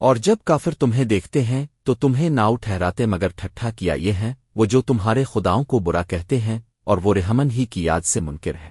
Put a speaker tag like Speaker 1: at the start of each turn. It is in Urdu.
Speaker 1: اور جب کافر تمہیں دیکھتے ہیں، تو تمہیں ناؤ ٹھہراتے مگر ٹھٹھا کیا یہ ہیں وہ جو تمہارے خداؤں کو برا کہتے ہیں، اور وہ رحمن ہی کی یاد سے منکر ہے۔